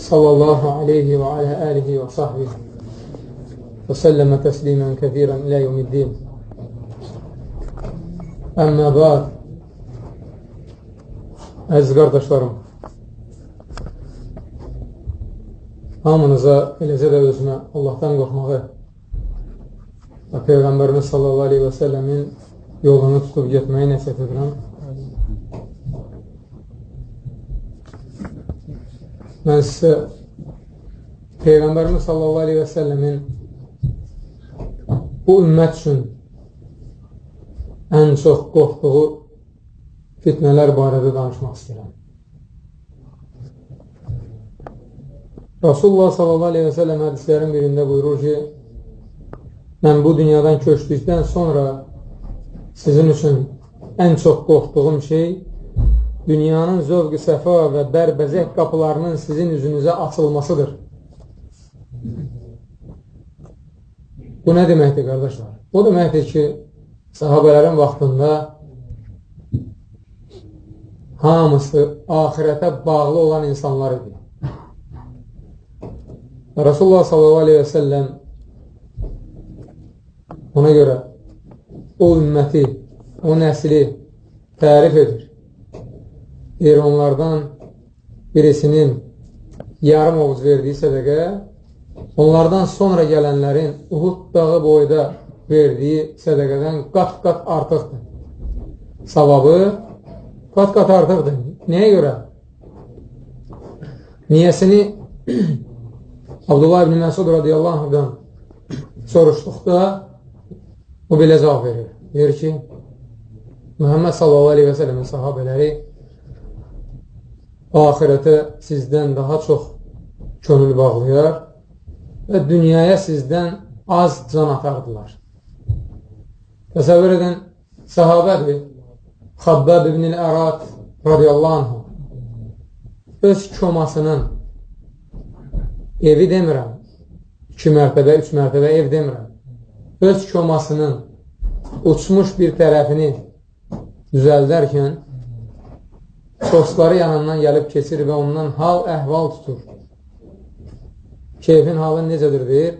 sallallahu aleyhi və alə əlihi və sahbihi və səlləmə təslimən kəthirən ilə yevmiddin. Əmmə bəd, əziz qardaşlarım, hamınıza, eləcə də özümə Allahdan qorxmağı və Peyğəmbərimiz sallallahu aleyhi və səlləmin yolunu tutub getməyi nəsət edirəm. Mən sizə Peyğəmbərimiz sallallahu aleyhi və səlləmin bu ümmət üçün ən çox qorxduğu fitnələr barədə danışmaq istəyirəm. Rasulullah sallallahu aleyhi və səlləm hədislərin birində buyurur ki, mən bu dünyadan köçdükdən sonra sizin üçün ən çox qorxduğum şey dünyanın zövq-ü səfa və bərbəzək qapılarının sizin üzünüzə açılmasıdır. Bu nə deməkdir, qardaşlar? O deməkdir ki, sahabələrin vaxtında hamısı ahirətə bağlı olan insanlar idi. Rasulullah səlləm ona görə o ümməti, o nəsli tərif edir. Deyir, onlardan birisinin yarım ovuc verdiyi sədəqə onlardan sonra gələnlərin Uhud dağı boyda verdiyi sədəqədən qat-qat artıqdır. Savabı qat-qat artıqdır. Nəyə görə? Niyəsini Abdullah ibn Məsud radiyallahu anhdan soruşduqda o belə cavab verir. Deyir ki, Mühəmməd sallallahu aleyhi və sələmin sahabələri ahirətə sizdən daha çox könül bağlayar və dünyaya sizdən az can atardılar. Təsəvvür edin, sahabədir, Xabbab ibn-i Ərat radiyallahu anh öz komasının evi demirəm, iki mərtəbə, üç mərtəbə ev demirəm, öz komasının uçmuş bir tərəfini düzəldərkən dostları yanından gəlib keçir və ondan hal əhval tutur. Keyfin halı necədir deyir.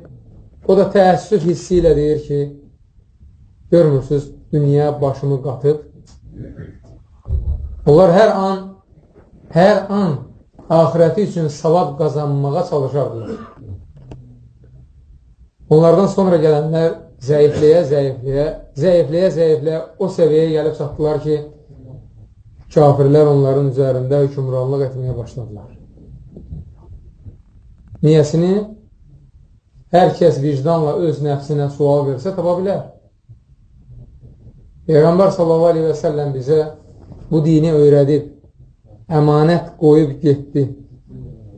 O da təəssüf hissi ilə deyir ki, görmürsünüz, dünya başımı qatıb. Onlar hər an, hər an ahirəti üçün savab qazanmağa çalışardılar. Onlardan sonra gələnlər zəifləyə, zəifləyə, zəifləyə, zəifləyə o səviyyəyə gəlib çatdılar ki, kafirlər onların üzərində hükümranlıq etməyə başladılar. Niyəsini hər kəs vicdanla öz nəfsinə sual versə tapa bilər. Peyğəmbər səlləm bizə bu dini öyrədib, əmanət qoyub getdi.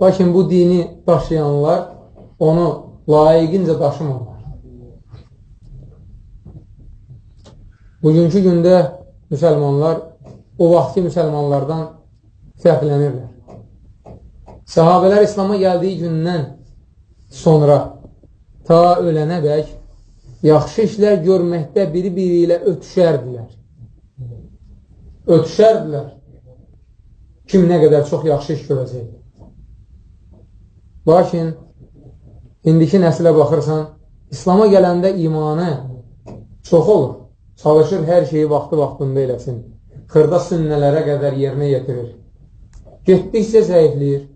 Lakin bu dini daşıyanlar onu layiqincə daşımırlar. Bugünkü gündə müsəlmanlar o vaxtki müsəlmanlardan fərqlənirlər. Sahabələr İslama gəldiyi gündən sonra ta ölənə dək yaxşı işlər görməkdə biri-biri ilə ötüşərdilər. Ötüşərdilər. Kim nə qədər çox yaxşı iş görəcək. Lakin, indiki nəsilə baxırsan, İslama gələndə imanı çox olur. Çalışır hər şeyi vaxtı-vaxtında eləsin. Xırda sünnələrə qədər yerinə yetirir. Getdikcə zəifləyir.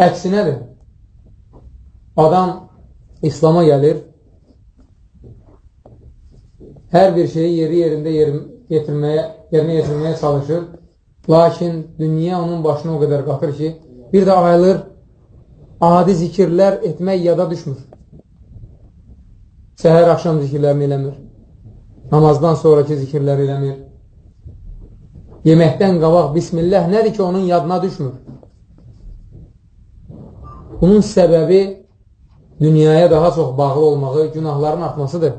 Əksinədir. Adam İslama gəlir, hər bir şeyi yeri yerində yetirməyə, yerinə yetirməyə çalışır, lakin dünya onun başına o qədər qatır ki, bir də ayılır, adi zikirlər etmək yada düşmür. Səhər axşam zikirlərini eləmir. Namazdan sonraki zikirlər eləmir. Yeməkdən qabaq Bismillah nədir ki, onun yadına düşmür. bunun səbəbi dünyaya daha çox bağlı olmağı, günahların artmasıdır.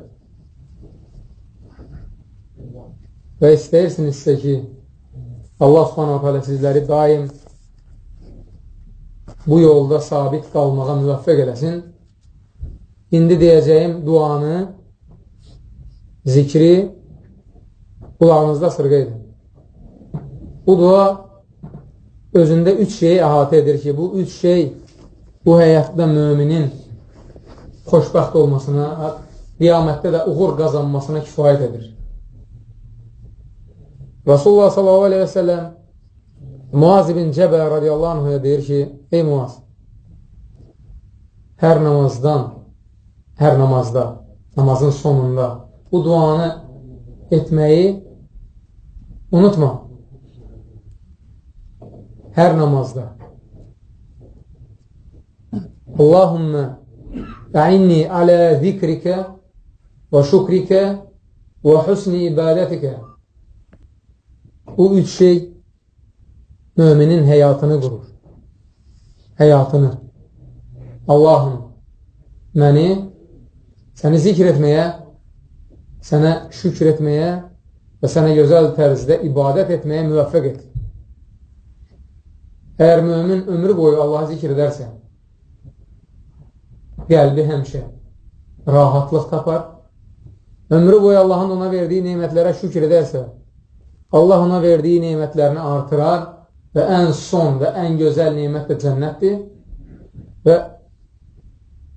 Və istəyirsinizsə ki, Allah subhanahu teala sizləri daim bu yolda sabit qalmağa müvəffəq eləsin. İndi deyəcəyim duanı, zikri qulağınızda sırqa edin. Bu dua özündə üç şeyi əhatə edir ki, bu üç şey bu həyatda müminin xoşbəxt olmasına, qiyamətdə də uğur qazanmasına kifayət edir. Rasulullah sallallahu aleyhi və səlləm Muaz ibn Cəbə radiyallahu anhuya deyir ki, ey Muaz, hər namazdan, hər namazda, namazın sonunda bu duanı etməyi unutma. Hər namazda. Allahümmə əinni alə zikrikə və şükrikə və husni ibadətikə. Bu üç şey müminin həyatını qurur. Həyatını. Allahım, məni səni zikr etməyə, sənə şükr etməyə və sənə gözəl tərzdə ibadət etməyə müvəffəq et. Əgər mümin ömrü boyu Allahı zikr edərsə, qəlbi həmişə rahatlıq tapar, ömrü boyu Allahın ona verdiyi neymətlərə şükr edərsə, Allah ona verdiyi neymətlərini artırar və ən son və ən gözəl neymət də cənnətdir və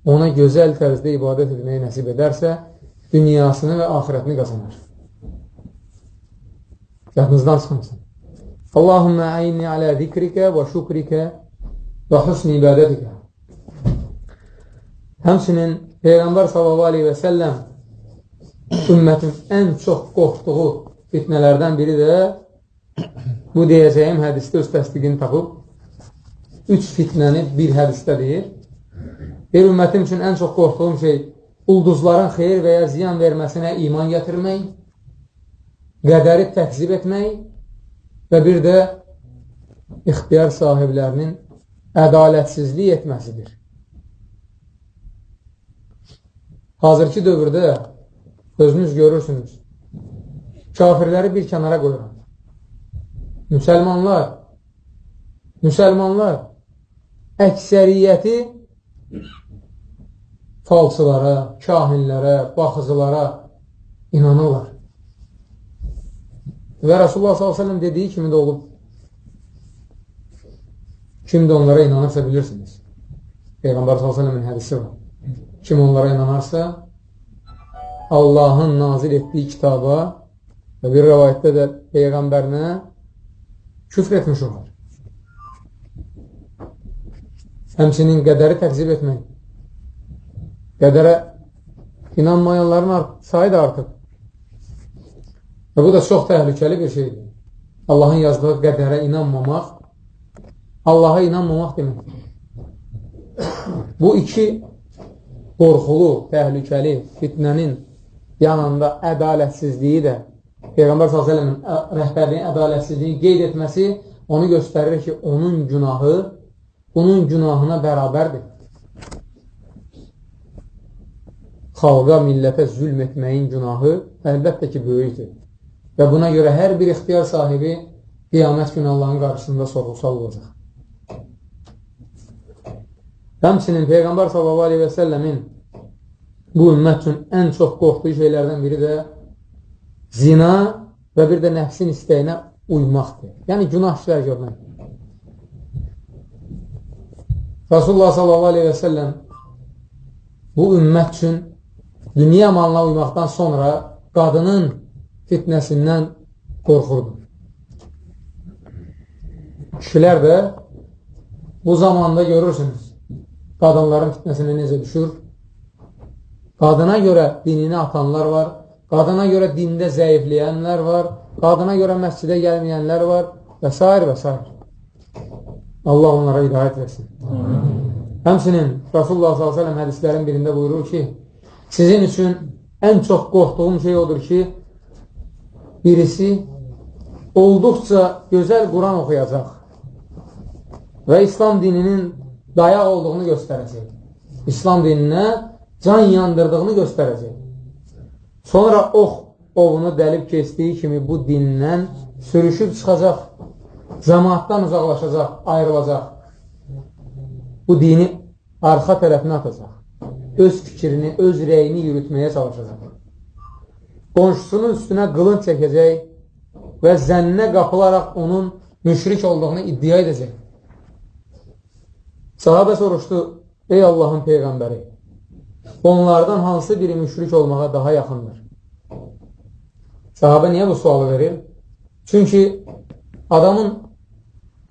ona gözəl tərzdə ibadət etməyi nəsib edərsə, dünyasını və axirətini qazanır. Yadınızdan çıxmasın. Allahümmə əyni alə zikrikə və şükrikə və husni ibadətikə. Həmsinin Peyğəmbər səlləm ümmətin ən çox qorxduğu fitnələrdən biri də Bu deyəcəyim hədisdə öz təsdiqini tapıb, üç fitnəni bir hədisdə deyir. Bir ümmətim üçün ən çox qorxduğum şey ulduzların xeyir və ya ziyan verməsinə iman gətirmək, qədəri təkzib etmək və bir də ixtiyar sahiblərinin ədalətsizlik etməsidir. Hazırki dövrdə özünüz görürsünüz, kafirləri bir kənara qoyuram. Müsəlmanlar müsəlmanlar əksəriyyəti falçılara, kahinlərə, baxıcılara inanırlar. Və Rasulullah s.ə.v dediyi kimi də olub. Kim də onlara inanırsa bilirsiniz. Peyğəmbər s.ə.v-in hədisi var. Kim onlara inanarsa, Allahın nazil etdiyi kitaba və bir rəvayətdə də Peyğəmbərinə küfr etmiş olar. Həmçinin qədəri təqzib etmək. Qədərə inanmayanların sayı da artıb. Və bu da çox təhlükəli bir şeydir. Allahın yazdığı qədərə inanmamaq, Allaha inanmamaq deməkdir. Bu iki qorxulu, təhlükəli fitnənin yanında ədalətsizliyi də Peyğəmbər s.ə.v-in rəhbərliyin ədalətsizliyi qeyd etməsi onu göstərir ki, onun günahı bunun günahına bərabərdir. Xalqa, millətə zülm etməyin günahı əlbəttə ki, böyükdür. Və buna görə hər bir ixtiyar sahibi qiyamət günü Allahın qarşısında sorğusal olacaq. Həmçinin Peyğəmbər s.ə.v-in bu ümmət üçün ən çox qorxduğu şeylərdən biri də zina və bir də nəfsin istəyinə uymaqdır. Yəni, günah işlər görmək. Rasulullah səlləm bu ümmət üçün dünya malına uymaqdan sonra qadının fitnəsindən qorxurdu. Kişilər də bu zamanda görürsünüz, qadınların fitnəsinə necə düşür. Qadına görə dinini atanlar var, Qadına görə dində zəifləyənlər var, qadına görə məscidə gəlməyənlər var və s. və s. Allah onlara hidayət versin. Həmsinin Rasulullah s.ə.v hədislərin birində buyurur ki, sizin üçün ən çox qorxduğum şey odur ki, birisi olduqca gözəl Quran oxuyacaq və İslam dininin dayaq olduğunu göstərəcək. İslam dininə can yandırdığını göstərəcək. Sonra ox ovunu dəlib keçdiyi kimi bu dindən sürüşüb çıxacaq, cəmaatdan uzaqlaşacaq, ayrılacaq. Bu dini arxa tərəfinə atacaq. Öz fikrini, öz rəyini yürütməyə çalışacaq. Qonşusunun üstünə qılınç çəkəcək və zənnə qapılaraq onun müşrik olduğunu iddia edəcək. Sahabə soruşdu, ey Allahın Peyğəmbəri, onlardan hansı biri müşrik olmağa daha yaxındır? Sahabə niyə bu sualı verir? Çünki adamın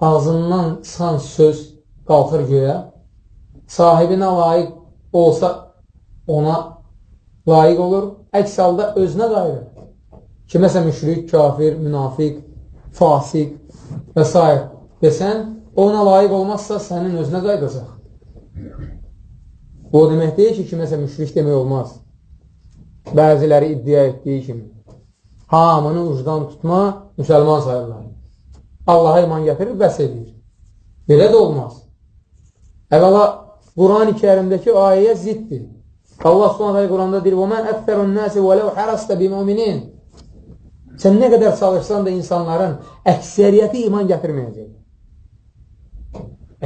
ağzından çıxan söz qalxır göyə, sahibinə layiq olsa ona layiq olur, əks halda özünə qayırır. Kiməsə müşrik, kafir, münafiq, fasik və s. desən, ona layiq olmazsa sənin özünə qaydacaq. Bu demək deyil ki, kiməsə müşrik demək olmaz. Bəziləri iddia etdiyi kimi. Hamını ucdan tutma, müsəlman sayırlar. Allaha iman gətirir, bəs edir. Belə də olmaz. Əvvəla, Quran-ı kərimdəki ayəyə ziddir. Allah subhanətə Quranda deyir, وَمَنْ أَكْثَرُ النَّاسِ وَلَوْ حَرَسْتَ بِمُؤْمِنِينَ Sən nə qədər çalışsan da insanların əksəriyyəti iman gətirməyəcək.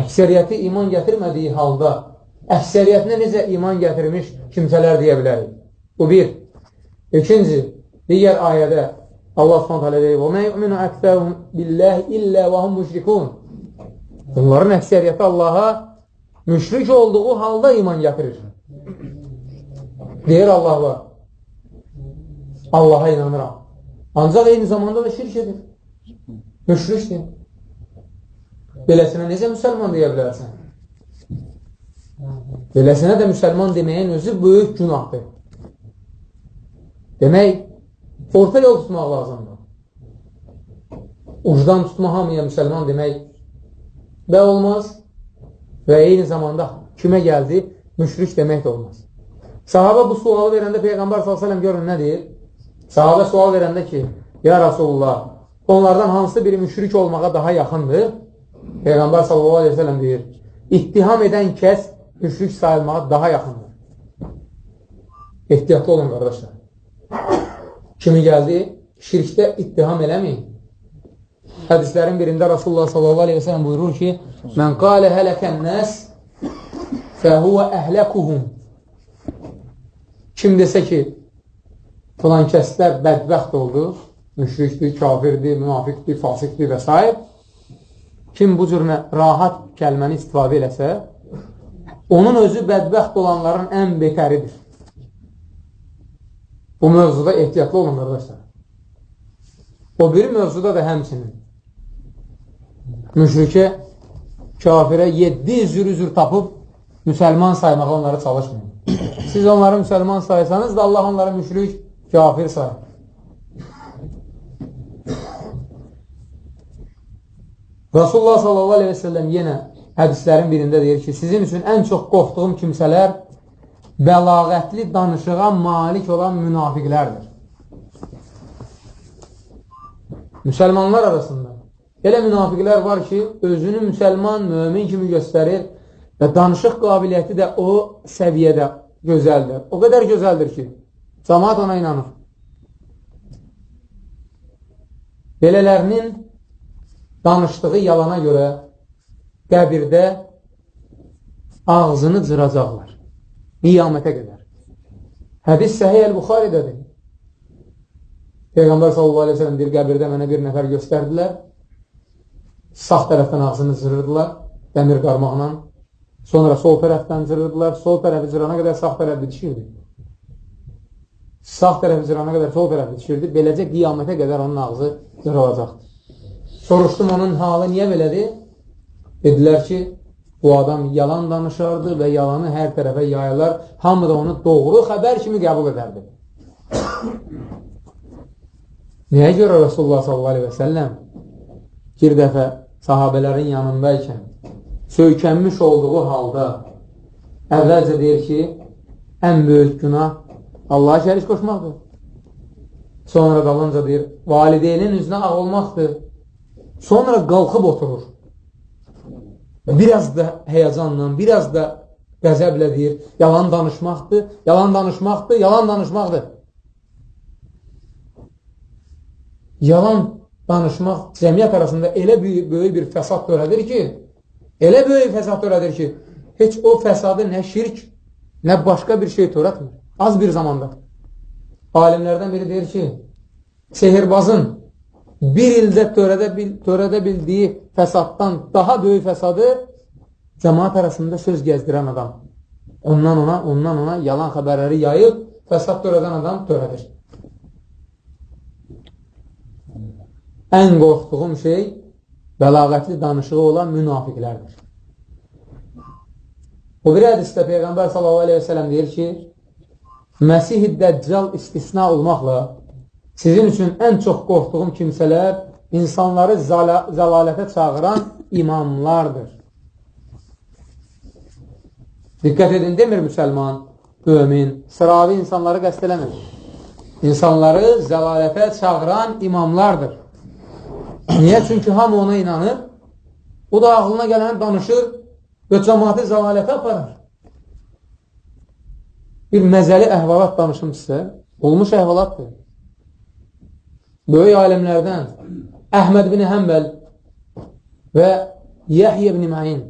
Əksəriyyəti iman gətirmədiyi halda əksəriyyətinə necə iman gətirmiş kimsələr deyə bilərik. Bu bir. İkinci, digər ayədə Allah s.ə.v deyir, وَمَا يُؤْمِنُ أَكْثَرُهُمْ بِاللَّهِ إِلَّا وَهُمْ مُشْرِكُونَ Bunların əksəriyyəti Allaha müşrik olduğu halda iman gətirir. Deyir Allah'a, Allaha inanıram. Ancaq eyni zamanda da şirk edir. Müşrikdir. Beləsinə necə müsəlman deyə bilərsən? Beləsinə də müsəlman deməyin özü böyük günahdır. Demək, orta yol tutmaq lazımdır. Ucdan tutma hamıya müsəlman demək və olmaz və eyni zamanda kimə gəldi, müşrik demək də olmaz. Sahaba bu sualı verəndə Peyğəmbər s.ə.v görün nə deyir? Sahabə sual verəndə ki, Ya Rasulullah, onlardan hansı biri müşrik olmağa daha yaxındır? Peyğəmbər s.ə.v deyir, ittiham edən kəs müşrik sayılmağa daha yaxındır. Ehtiyatlı olun, qardaşlar. Kimi gəldi? Şirkdə ittiham eləməyin. Hədislərin birində Rasulullah s.ə.v buyurur ki, Mən qalə hələkən nəs fəhuvə əhləkuhum Kim desə ki, filan kəslər bədbəxt oldu, müşrikdir, kafirdir, münafiqdir, fasiqdir və s. Kim bu cür rahat kəlməni istifadə eləsə, onun özü bədbəxt olanların ən betəridir. Bu mövzuda ehtiyatlı olun, qardaşlar. O biri mövzuda da həmsinin müşrikə, kafirə 7 zür-üzür tapıb müsəlman saymağa onları çalışmayın. Siz onları müsəlman saysanız da Allah onları müşrik, kafir sayır. Rasulullah sallallahu aleyhi ve sellem yenə hədislərin birində deyir ki, sizin üçün ən çox qorxduğum kimsələr bəlağətli danışığa malik olan münafiqlərdir. Müsəlmanlar arasında elə münafiqlər var ki, özünü müsəlman, mömin kimi göstərir və danışıq qabiliyyəti də o səviyyədə gözəldir. O qədər gözəldir ki, cəmaat ona inanır. Belələrinin danışdığı yalana görə qəbirdə ağzını cıracaqlar. Qiyamətə qədər. Hədis Səhiyyə Əl-Buxaridədir. Peyğəmbər sallallahu aleyhi ve sellem deyir, qəbirdə mənə bir nəfər göstərdilər. Sağ tərəfdən ağzını cırırdılar, dəmir qarmaqla. Sonra sol tərəfdən cırırdılar. Sol tərəfi cırana qədər sağ tərəfi dişirdi. Sağ tərəfi cırana qədər sol tərəfi dişirdi. Beləcə qiyamətə qədər onun ağzı cırılacaqdır. Soruşdum onun halı niyə belədir? Dedilər ki, bu adam yalan danışardı və yalanı hər tərəfə yayılar. Hamı da onu doğru xəbər kimi qəbul edərdi. Nəyə görə Rasulullah sallallahu aleyhi və səlləm bir dəfə sahabələrin yanındaykən söykənmiş olduğu halda əvvəlcə deyir ki, ən böyük günah Allaha şərik qoşmaqdır. Sonra dalınca deyir, valideynin üzünə ağ olmaqdır. Sonra qalxıb oturur. biraz da həyəcanla, biraz da qəzəblə deyir, yalan danışmaqdır, yalan danışmaqdır, yalan danışmaqdır. Yalan danışmaq cəmiyyət arasında elə böyük, böyük bir fəsad törədir ki, elə böyük fəsad törədir ki, heç o fəsadı nə şirk, nə başqa bir şey törətmir. Az bir zamanda. Alimlərdən biri deyir ki, sehirbazın bir ildə törədə, bil, törədə bildiyi fəsaddan daha böyük fəsadı cəmaat arasında söz gəzdirən adam. Ondan ona, ondan ona yalan xəbərləri yayıb fəsad törədən adam törədir. Ən qorxduğum şey bəlağətli danışığı olan münafiqlərdir. O bir hədisdə Peyğəmbər s.a.v. deyir ki, Məsih-i Dəccal istisna olmaqla Sizin üçün ən çox qorxduğum kimsələr insanları zəlalətə çağıran imamlardır. Diqqət edin, demir müsəlman, mümin, sıravi insanları qəst eləmir. İnsanları zəlalətə çağıran imamlardır. Niyə? Çünki hamı ona inanır, o da ağlına gələni danışır və cəmatı zəlalətə aparır. Bir məzəli əhvalat danışım sizə, olmuş əhvalatdır böyük alimlərdən Əhməd bin Həmbəl və Yəhyə ibn Məyin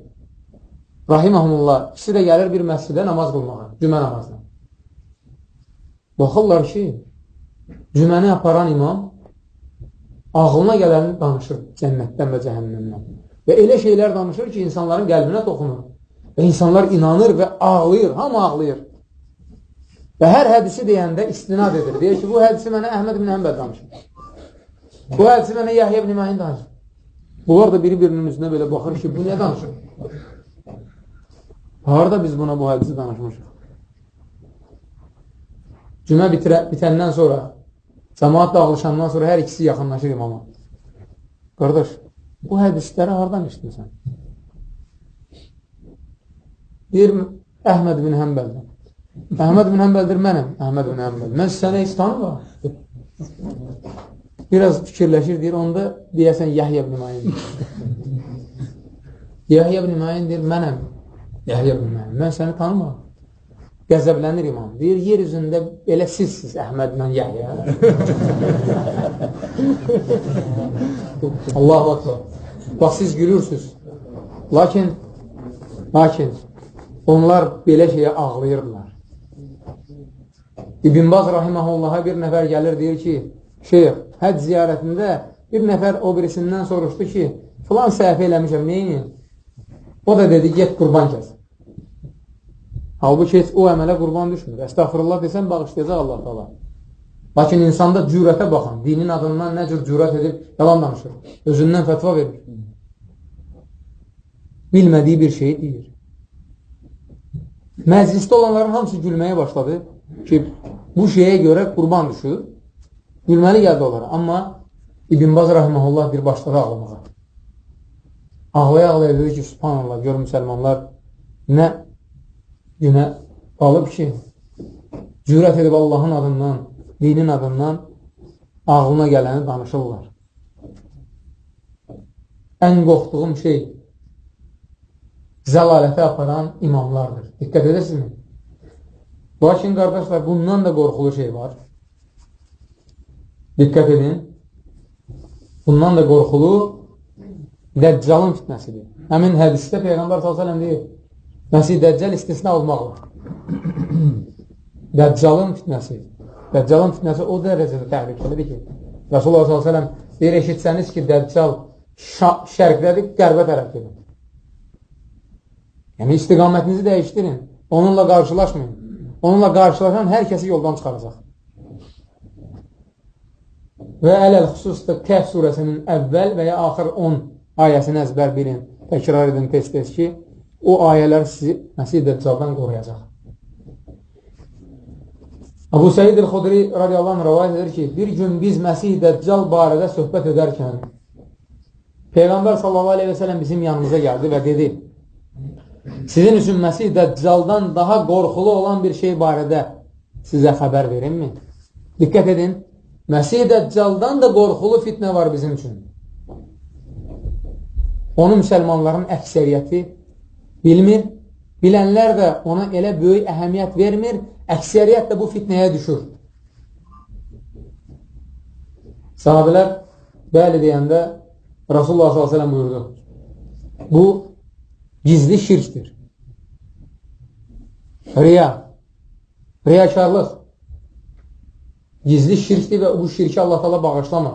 rahiməhumullah ikisi də gəlir bir məscidə namaz qılmağa, cümə namazına. Baxırlar ki, cüməni aparan imam ağlına gələni danışır cənnətdən və cəhənnəmdən. Və elə şeylər danışır ki, insanların qəlbinə toxunur. Və insanlar inanır və ağlayır, hamı ağlayır. Və hər hədisi deyəndə istinad edir. Deyir ki, bu hədisi mənə Əhməd ibn Həmbəl danışır. Bu hədisi mənə Yahya ibn Məhin danışır. Bunlar da biri-birinin üzünə belə baxır ki, bu nə danışır? Harada biz buna bu hədisi danışmışıq? Cümə bitirə, bitəndən sonra, cəmaat dağılışandan sonra hər ikisi yaxınlaşır imama. Qardaş, bu hədisləri haradan işləsən? Deyir, Əhməd bin Həmbəldən. Əhməd bin Həmbəldir mənəm, Əhməd bin Həmbəl. Mən sənə heç tanımam. Biraz fikirləşir, deyir, onda deyəsən Yahya ibn Mayin. Yahya ibn Mayin deyir, mənəm Yahya ibn Mayin. Mən səni tanımam. Qəzəblənir imam. Deyir, yer üzündə elə sizsiz Əhmədlə Yahya. Allahu akbar. Bax, siz gülürsünüz. Lakin, lakin onlar belə şeyə ağlayırdılar. İbn Baz rahiməhullaha bir nəfər gəlir, deyir ki, şeyh, həc ziyarətində bir nəfər o birisindən soruşdu ki, filan səhvə eləmişəm, neyin? O da dedi, get qurban kəs. Halbuki heç o əmələ qurban düşmür. Əstəğfirullah desən, bağışlayacaq Allah Allah. Lakin insanda cürətə baxın, dinin adından nə cür cürət edib yalan danışır. Özündən fətva verir. Bilmədiyi bir şeyi deyir. Məclisdə olanların hamısı gülməyə başladı ki, bu şeyə görə qurban düşür. Gülməli gəldi onlara. Amma İbn Baz Rahiməhullah bir başladı ağlamağa. Ağlaya-ağlaya dedi ki, subhanallah, gör müsəlmanlar nə günə qalıb ki, cürət edib Allahın adından, dinin adından ağlına gələni danışırlar. Ən qorxduğum şey zəlalətə aparan imamlardır. Diqqət edəsiniz. Lakin, qardaşlar, bundan da qorxulu şey var. Diqqət edin. Bundan da qorxulu Dəccalın fitnəsidir. Həmin hədisdə Peyğəmbər s.ə.v deyir, Məsih Dəccal istisna olmaqla. Dəccalın fitnəsi. Dəccalın fitnəsi o dərəcədə təhlükəlidir ki, Rasulullah s.ə.v deyir, eşitsəniz ki, Dəccal şərqdədir, qərbə tərəf gedin. Yəni, istiqamətinizi dəyişdirin. Onunla qarşılaşmayın. Onunla qarşılaşan hər kəsi yoldan çıxaracaq. Və ələl xüsusda Kəhv surəsinin əvvəl və ya axır 10 ayəsini əzbər bilin, təkrar edin tez-tez ki, o ayələr sizi Məsih Dəccaldan qoruyacaq. Abu Səid el-Xudri radiyallahu anh rəvayət edir ki, bir gün biz Məsih Dəccal barədə söhbət edərkən Peyğəmbər sallallahu aleyhi və sələm bizim yanımıza gəldi və dedi sizin üçün Məsih Dəccaldan daha qorxulu olan bir şey barədə sizə xəbər verinmi? Diqqət edin, Məsih Dəccaldan da qorxulu fitnə var bizim üçün. onu müsəlmanların əksəriyyəti bilmir. Bilənlər də ona elə böyük əhəmiyyət vermir. Əksəriyyət də bu fitnəyə düşür. Sahabilər bəli deyəndə Rasulullah s.ə.v buyurdu. Bu gizli şirkdir. Riya, riyakarlıq gizli şirkdir və bu şirki Allah tala bağışlamır.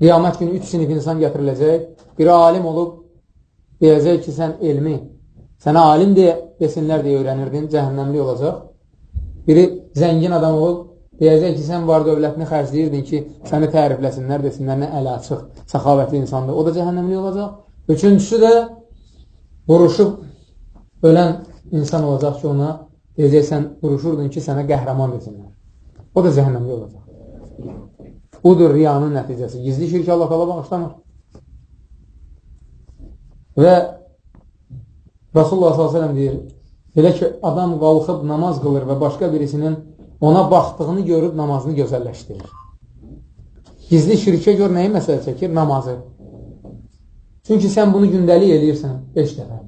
Qiyamət günü üç sinif insan gətiriləcək. Biri alim olub, deyəcək ki, sən elmi, sənə alim deyə, desinlər deyə öyrənirdin, cəhənnəmli olacaq. Biri zəngin adam olub, deyəcək ki, sən var dövlətini xərcləyirdin ki, səni tərifləsinlər, desinlər, nə ələ açıq, səxavətli insandır. O da cəhənnəmli olacaq. Üçüncüsü də vuruşub ölən insan olacaq ki, ona deyəcək, sən vuruşurdun ki, sənə qəhrəman desinlər. O da cəhənnəmli olacaq. Budur riyanın nəticəsi. Gizli şirki Allah qala bağışlamır. Və Rasulullah s.ə.v deyir, elə ki, adam qalxıb namaz qılır və başqa birisinin ona baxdığını görüb namazını gözəlləşdirir. Gizli şirkə gör nəyi məsələ çəkir? Namazı. Çünki sən bunu gündəlik eləyirsən 5 dəfə.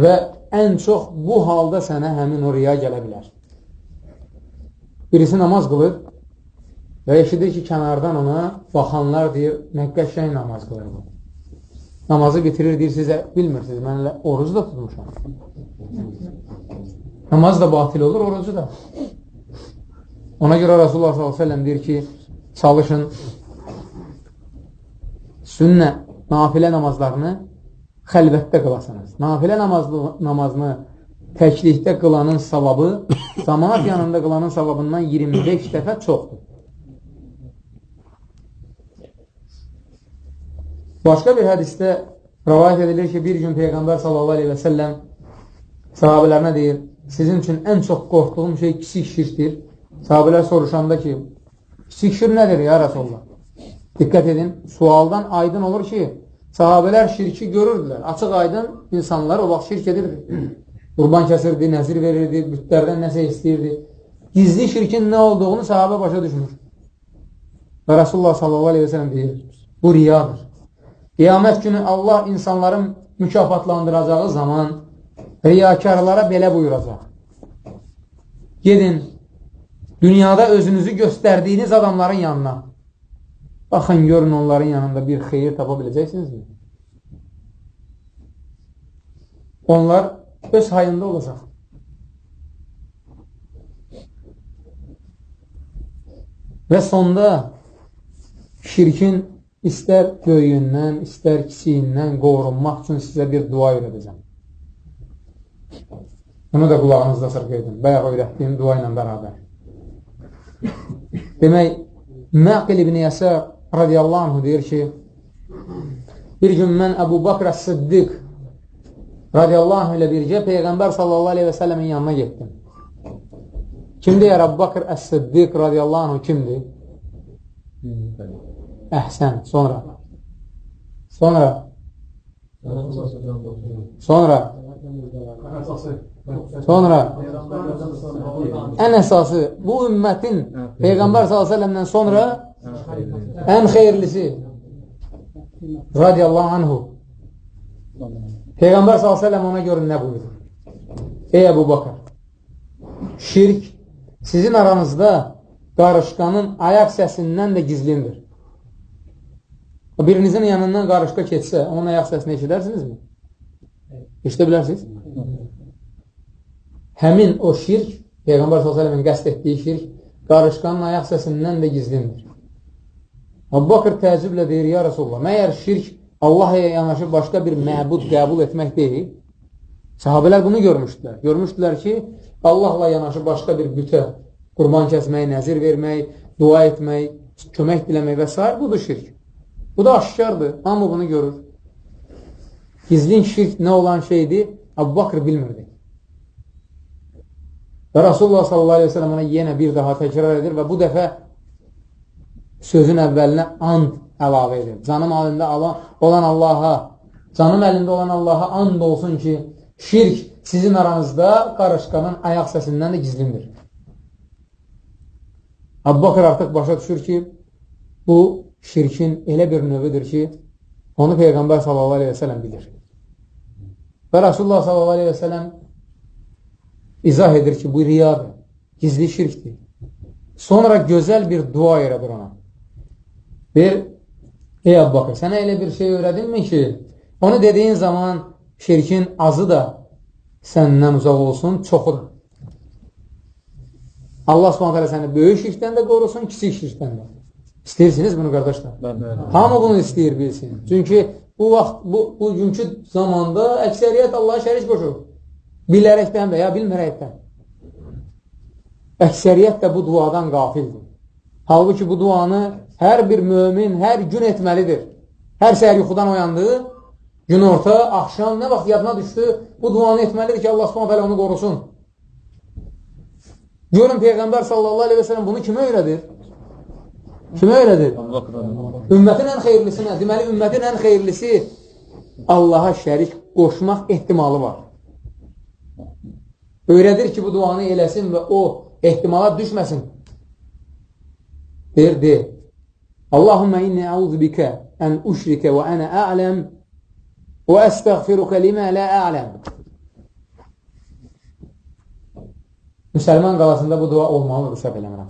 Və ən çox bu halda sənə həmin o riya gələ bilər. Birisi namaz qılır və eşidir ki, kənardan ona baxanlar deyir, nə qəşəng namaz qılır bu. Namazı bitirir, deyir, sizə bilmirsiniz, mən orucu da tutmuşam. Namaz da batil olur, orucu da. Ona görə Rasulullah s.ə.v deyir ki, çalışın sünnə, nafilə namazlarını xəlvətdə qılasınız. Nafilə namazlı, namazını təklikdə qılanın savabı cəmaat yanında qılanın savabından 25 dəfə çoxdur. Başqa bir hədisdə rəvayət edilir ki, bir gün Peyğəmbər sallallahu aleyhi və səlləm sahabələrinə deyir, sizin üçün ən çox qorxduğum şey kiçik şirkdir. Sahabələr soruşanda ki, kiçik şir nədir ya Rasulullah? Diqqət edin, sualdan aydın olur ki, sahabələr şirki görürdülər. Açıq aydın insanlar o vaxt şirk edirdi. Qurban kəsirdi, nəzir verirdi, bütlərdən nəsə istəyirdi. Gizli şirkin nə olduğunu sahabə başa düşmür. Və Rasulullah sallallahu aleyhi ve sellem deyir, bu riyadır. Qiyamət günü Allah insanların mükafatlandıracağı zaman riyakarlara belə buyuracaq. Gedin, dünyada özünüzü göstərdiyiniz adamların yanına. Baxın, görün onların yanında bir xeyir tapa biləcəksinizmi? Onlar öz hayında olacaq. Və sonda şirkin istər böyüyündən, istər kisiyindən qorunmaq üçün sizə bir dua öyrədəcəm. Bunu da qulağınızda sırq edin. Bayaq öyrətdiyim dua ilə bərabər. Demək, Məqil ibn Yəsər radiyallahu anhu deyir ki, bir gün mən Əbu Bakr Əs-Siddiq radiyallahu anh ilə bircə Peyğəmbər sallallahu aleyhi və səlləmin yanına getdim. Kim deyər Əbu Bakr Əs-Siddiq radiyallahu anh kimdir? Əhsən, sonra. Sonra. Sonra. Sonra. Ən əsası, bu ümmətin Peyğəmbər s.ə.v-dən sonra ən xeyirlisi radiyallahu anhu Peyğəmbər s.ə.v ona görə nə buyurur? Ey Əbu Bakır, şirk sizin aranızda qarışqanın ayaq səsindən də gizlindir. Birinizin yanından qarışqa keçsə, onun ayaq səsini eşidərsinizmi? Eşidə bilərsiniz? Həmin o şirk, Peyğəmbər s.ə.v-in qəst etdiyi şirk, qarışqanın ayaq səsindən də gizlindir. Abu Bakır təəccüblə deyir, ya Rasulullah, məyər şirk Allah'a yanaşı başqa bir məbud qəbul etmək deyil? Sahabələr bunu görmüşdülər. Görmüşdülər ki, Allahla yanaşı başqa bir bütə qurban kəsmək, nəzir vermək, dua etmək, kömək diləmək və s. budur şirk. Bu da aşkardır. Hamı bunu görür. Gizlin şirk nə olan şeydir? Abu Bakr bilmirdi. Və Rasulullah sallallahu aleyhi ve sellem ona yenə bir daha təkrar edir və bu dəfə sözün əvvəlinə and əlavə edir. Canım əlində olan Allaha, canım əlində olan Allaha and olsun ki, şirk sizin aranızda qarışqanın ayaq səsindən də gizlindir. Abu Bakr artıq başa düşür ki, bu şirkin elə bir növüdür ki, Onu Peyğəmbər sələm bilir. Və Rasulullah sələm izah edir ki, bu riyadır, gizli şirkdir. Sonra gözəl bir dua yaradır ona. Bir, ey Əbu Bakır, sənə elə bir şey öyrədinmi ki, onu dediyin zaman şirkin azı da səndən uzaq olsun, çoxu da. Allah hələ səni böyük şirkdən də qorusun, kiçik şirkdən də. İstəyirsiniz bunu, qardaşlar? Hamı bunu istəyir, bilsin. Çünki bu vaxt, bu, bugünkü zamanda əksəriyyət Allaha şərik qoşur. Bilərəkdən və ya bilmərəkdən. Əksəriyyət də bu duadan qafildir. Halbuki bu duanı hər bir mömin hər gün etməlidir. Hər səhər yuxudan oyandı, gün orta, axşam, nə vaxt yadına düşdü, bu duanı etməlidir ki, Allah subhanət hələ onu qorusun. Görün Peyğəmbər sallallahu aleyhi və sələm bunu kimə öyrədir? Kimə öyrədir? Ümmətin ən xeyirlisinə. Deməli, ümmətin ən xeyirlisi Allaha şərik qoşmaq ehtimalı var. Öyrədir ki, bu duanı eləsin və o ehtimala düşməsin. Deyir, deyir. Allahümmə inni əuzu bikə ən uşrikə və ənə ələm və əstəğfirukə limə lə ələm. Müsəlman qalasında bu dua olmalıdır, səhv eləmirəm.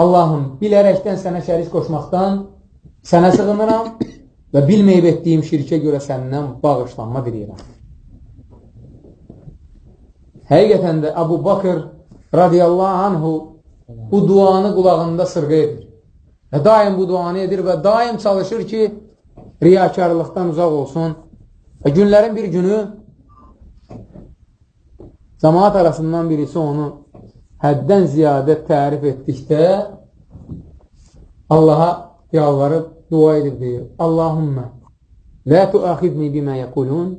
Allahım, bilərəkdən sənə şərik qoşmaqdan sənə sığınıram və bilməyib etdiyim şirkə görə səndən bağışlanma diləyirəm. Həqiqətən də Əbu Bakır radiyallahu anhu bu duanı qulağında sırğı edir. Və daim bu duanı edir və daim çalışır ki, riyakarlıqdan uzaq olsun. Və günlərin bir günü cəmaat arasından birisi onu həddən ziyadə tərif etdikdə Allaha yalvarıb dua edib deyir. Allahümmə lə tuaxidni bimə yəqulun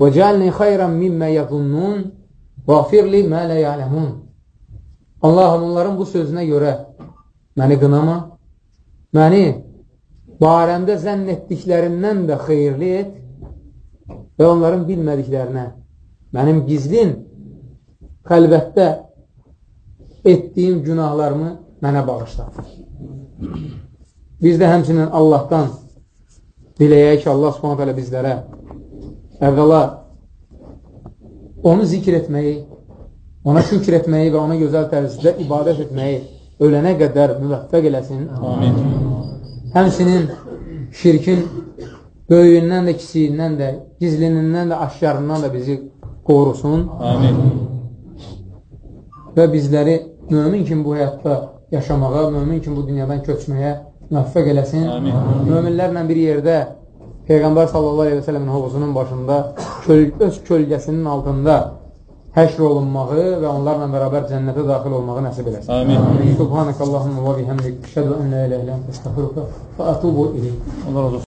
və cəlni xayran mimmə yəzunnun və firli mə lə yələmun. Allahım, onların bu sözünə görə məni qınama, məni barəmdə zənn etdiklərindən də xeyirli et və onların bilmədiklərinə mənim gizlin xəlvətdə etdiyim günahlarımı mənə bağışla. Biz də həmçinin Allahdan diləyək ki, Allah subhanət hələ bizlərə əvvəla onu zikr etməyi, ona şükr etməyi və ona gözəl tərzdə ibadət etməyi ölənə qədər müvəffəq eləsin. Amin. Həmçinin şirkin böyüyündən də, kisiyindən də, gizlinindən də, aşkarından da bizi qorusun. Amin. və bizləri mömin kimi bu həyatda yaşamağa, mömin kimi bu dünyadan köçməyə müvəffəq eləsin. Amin. Möminlərlə bir yerdə Peyğəmbər sallallahu aleyhi və sələmin hovuzunun başında köl öz kölgəsinin altında həşr olunmağı və onlarla bərabər cənnətə daxil olmağı nəsib eləsin. Amin. Subhanəkallahumma və bihəmdik. Şədu ən la ilə ilə əstəxfiruka və ətubu iləyik. Allah razı olsun.